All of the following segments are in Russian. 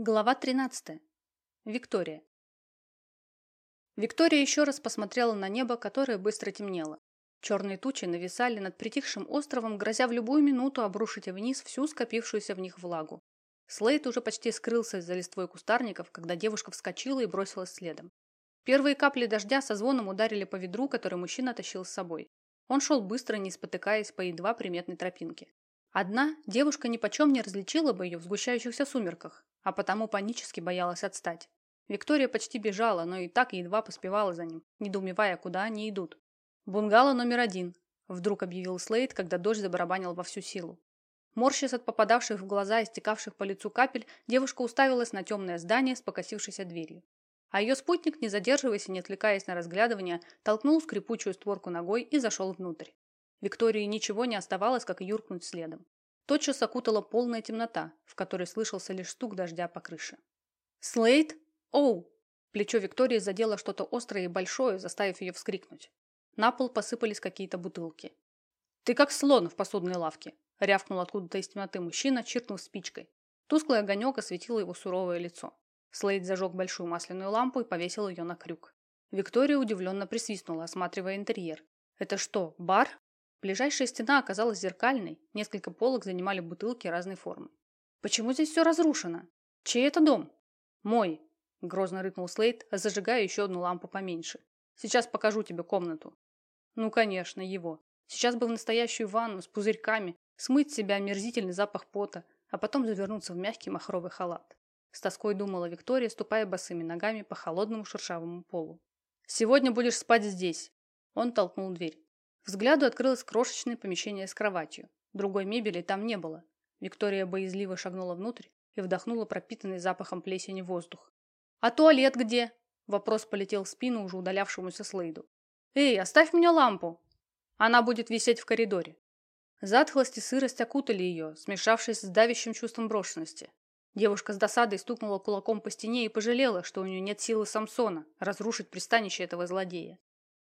Глава 13. Виктория. Виктория еще раз посмотрела на небо, которое быстро темнело. Черные тучи нависали над притихшим островом, грозя в любую минуту обрушить вниз всю скопившуюся в них влагу. Слейд уже почти скрылся за листвой кустарников, когда девушка вскочила и бросилась следом. Первые капли дождя со звоном ударили по ведру, который мужчина тащил с собой. Он шел быстро, не спотыкаясь по едва приметной тропинке. Одна девушка нипочем не различила бы ее в сгущающихся сумерках, а потому панически боялась отстать. Виктория почти бежала, но и так едва поспевала за ним, недоумевая, куда они идут. «Бунгало номер один», – вдруг объявил Слейд, когда дождь забарабанил во всю силу. Морщась от попадавших в глаза и стекавших по лицу капель, девушка уставилась на темное здание с покосившейся дверью. А ее спутник, не задерживаясь и не отвлекаясь на разглядывание, толкнул скрипучую створку ногой и зашел внутрь. Виктории ничего не оставалось, как юркнуть следом. Тотчас окутала полная темнота, в которой слышался лишь стук дождя по крыше. «Слейд? Оу!» Плечо Виктории задело что-то острое и большое, заставив ее вскрикнуть. На пол посыпались какие-то бутылки. «Ты как слон в посудной лавке!» — рявкнул откуда-то из темноты мужчина, чиркнув спичкой. Тусклый огонек осветил его суровое лицо. Слейд зажег большую масляную лампу и повесил ее на крюк. Виктория удивленно присвистнула, осматривая интерьер. «Это что, бар?» Ближайшая стена оказалась зеркальной, несколько полок занимали бутылки разной формы. «Почему здесь все разрушено? Чей это дом?» «Мой», – грозно рыкнул Слейд, зажигая еще одну лампу поменьше. «Сейчас покажу тебе комнату». «Ну, конечно, его. Сейчас бы в настоящую ванну с пузырьками, смыть с себя омерзительный запах пота, а потом завернуться в мягкий махровый халат». С тоской думала Виктория, ступая босыми ногами по холодному шершавому полу. «Сегодня будешь спать здесь». Он толкнул дверь. Взгляду открылось крошечное помещение с кроватью. Другой мебели там не было. Виктория боязливо шагнула внутрь и вдохнула пропитанный запахом плесени воздух. «А туалет где?» Вопрос полетел в спину уже удалявшемуся Слейду. «Эй, оставь мне лампу!» Она будет висеть в коридоре. Затхлость и сырость окутали ее, смешавшись с давящим чувством брошенности. Девушка с досадой стукнула кулаком по стене и пожалела, что у нее нет силы Самсона разрушить пристанище этого злодея.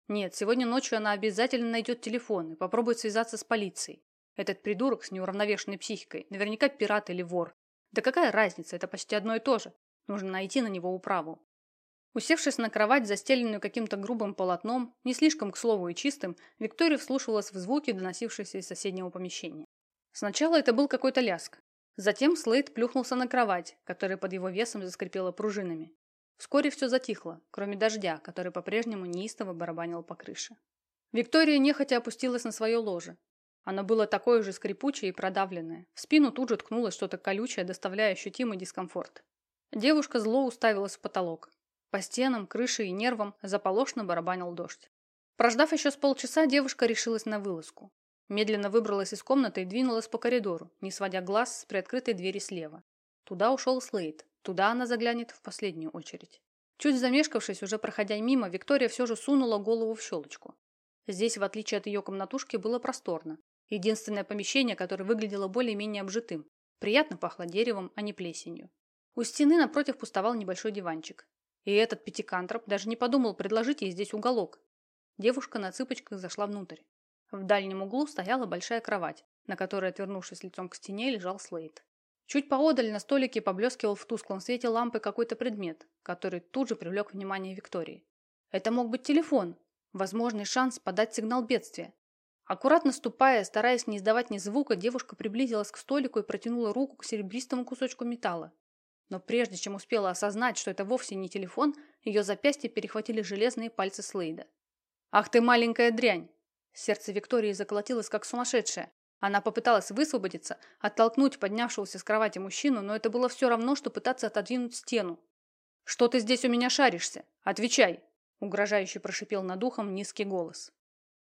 Нет, сегодня ночью она обязательно найдет телефон и попробует связаться с полицией. Этот придурок с неуравновешенной психикой, наверняка пират или вор. Да какая разница, это почти одно и то же. Нужно найти на него управу. Усевшись на кровать, застеленную каким-то грубым полотном, не слишком, к слову, и чистым, Виктория вслушивалась в звуки, доносившиеся из соседнего помещения. Сначала это был какой-то ляск. Затем Слейд плюхнулся на кровать, которая под его весом заскрипела пружинами. Вскоре все затихло, кроме дождя, который по-прежнему неистово барабанил по крыше. Виктория нехотя опустилась на свое ложе. Оно было такое же скрипучее и продавленное. В спину тут же ткнулось что-то колючее, доставляя ощутимый дискомфорт. Девушка зло уставилась в потолок. По стенам, крыше и нервам заполошно барабанил дождь. Прождав еще с полчаса, девушка решилась на вылазку. Медленно выбралась из комнаты и двинулась по коридору, не сводя глаз с приоткрытой двери слева. Туда ушел Слейд, Туда она заглянет в последнюю очередь. Чуть замешкавшись, уже проходя мимо, Виктория все же сунула голову в щелочку. Здесь, в отличие от ее комнатушки, было просторно. Единственное помещение, которое выглядело более-менее обжитым. Приятно пахло деревом, а не плесенью. У стены напротив пустовал небольшой диванчик. И этот пятикантроп даже не подумал предложить ей здесь уголок. Девушка на цыпочках зашла внутрь. В дальнем углу стояла большая кровать, на которой, отвернувшись лицом к стене, лежал Слейд. Чуть поодаль на столике поблескивал в тусклом свете лампы какой-то предмет, который тут же привлек внимание Виктории. Это мог быть телефон, возможный шанс подать сигнал бедствия. Аккуратно ступая, стараясь не издавать ни звука, девушка приблизилась к столику и протянула руку к серебристому кусочку металла. Но прежде чем успела осознать, что это вовсе не телефон, ее запястье перехватили железные пальцы Слейда. «Ах ты маленькая дрянь!» Сердце Виктории заколотилось как сумасшедшее. Она попыталась высвободиться, оттолкнуть поднявшегося с кровати мужчину, но это было все равно, что пытаться отодвинуть стену. «Что ты здесь у меня шаришься? Отвечай!» угрожающе прошипел над ухом низкий голос.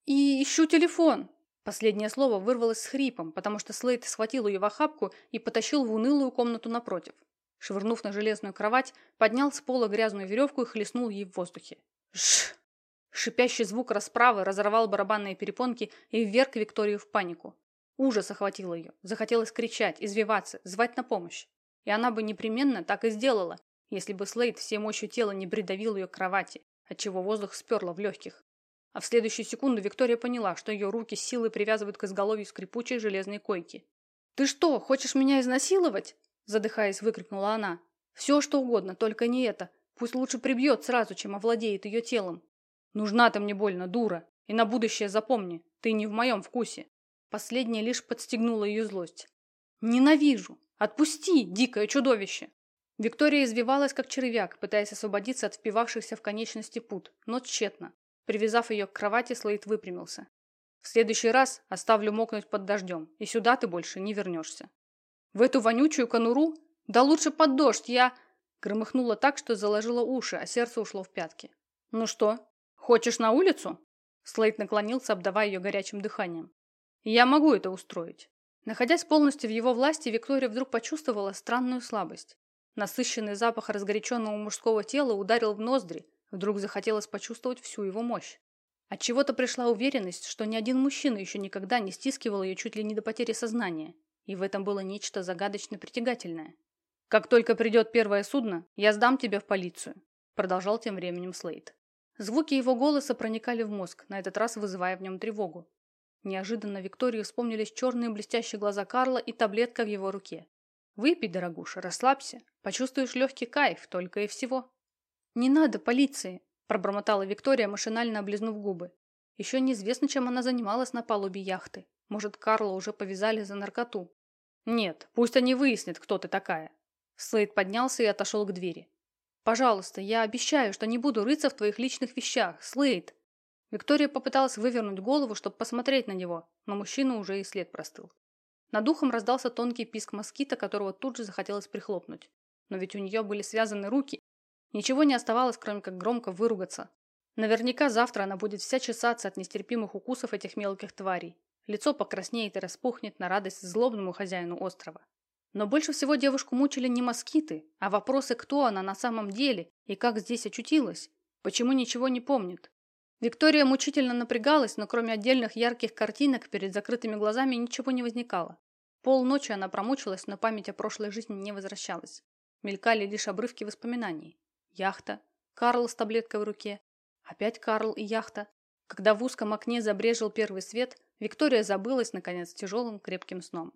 «И ищу телефон!» Последнее слово вырвалось с хрипом, потому что Слейд схватил ее в охапку и потащил в унылую комнату напротив. Швырнув на железную кровать, поднял с пола грязную веревку и хлестнул ей в воздухе. Ш! Шипящий звук расправы разорвал барабанные перепонки и вверг Викторию в панику. Ужас охватил ее. Захотелось кричать, извиваться, звать на помощь. И она бы непременно так и сделала, если бы Слейд всей мощью тела не придавил ее к кровати, отчего воздух сперло в легких. А в следующую секунду Виктория поняла, что ее руки силой привязывают к изголовью скрипучей железной койки. «Ты что, хочешь меня изнасиловать?» Задыхаясь, выкрикнула она. Все, что угодно, только не это. Пусть лучше прибьет сразу, чем овладеет ее телом. Нужна ты мне больно, дура. И на будущее запомни, ты не в моем вкусе. Последнее лишь подстегнуло ее злость. Ненавижу. Отпусти, дикое чудовище. Виктория извивалась, как червяк, пытаясь освободиться от впивавшихся в конечности пут, но тщетно. Привязав ее к кровати, Слейд выпрямился. В следующий раз оставлю мокнуть под дождем, и сюда ты больше не вернешься. В эту вонючую конуру? Да лучше под дождь, я... Громыхнуло так, что заложило уши, а сердце ушло в пятки. Ну что, хочешь на улицу? Слейд наклонился, обдавая ее горячим дыханием. Я могу это устроить. Находясь полностью в его власти, Виктория вдруг почувствовала странную слабость. Насыщенный запах разгоряченного мужского тела ударил в ноздри, вдруг захотелось почувствовать всю его мощь. От чего то пришла уверенность, что ни один мужчина еще никогда не стискивал ее чуть ли не до потери сознания, и в этом было нечто загадочно притягательное. «Как только придет первое судно, я сдам тебя в полицию», продолжал тем временем Слейд. Звуки его голоса проникали в мозг, на этот раз вызывая в нем тревогу. Неожиданно Виктории вспомнились черные блестящие глаза Карла и таблетка в его руке. «Выпей, дорогуша, расслабься, почувствуешь легкий кайф, только и всего». «Не надо полиции», пробормотала Виктория, машинально облизнув губы. Еще неизвестно, чем она занималась на палубе яхты. Может, Карла уже повязали за наркоту. Нет, пусть они выяснят, кто ты такая. Слейд поднялся и отошел к двери. Пожалуйста, я обещаю, что не буду рыться в твоих личных вещах, Слейд. Виктория попыталась вывернуть голову, чтобы посмотреть на него, но мужчина уже и след простыл. Над ухом раздался тонкий писк москита, которого тут же захотелось прихлопнуть. Но ведь у нее были связаны руки, Ничего не оставалось, кроме как громко выругаться. Наверняка завтра она будет вся чесаться от нестерпимых укусов этих мелких тварей. Лицо покраснеет и распухнет на радость злобному хозяину острова. Но больше всего девушку мучили не москиты, а вопросы, кто она на самом деле и как здесь очутилась, почему ничего не помнит. Виктория мучительно напрягалась, но кроме отдельных ярких картинок перед закрытыми глазами ничего не возникало. Полночи она промучилась, но память о прошлой жизни не возвращалась. Мелькали лишь обрывки воспоминаний. Яхта. Карл с таблеткой в руке. Опять Карл и яхта. Когда в узком окне забрежил первый свет, Виктория забылась, наконец, тяжелым крепким сном.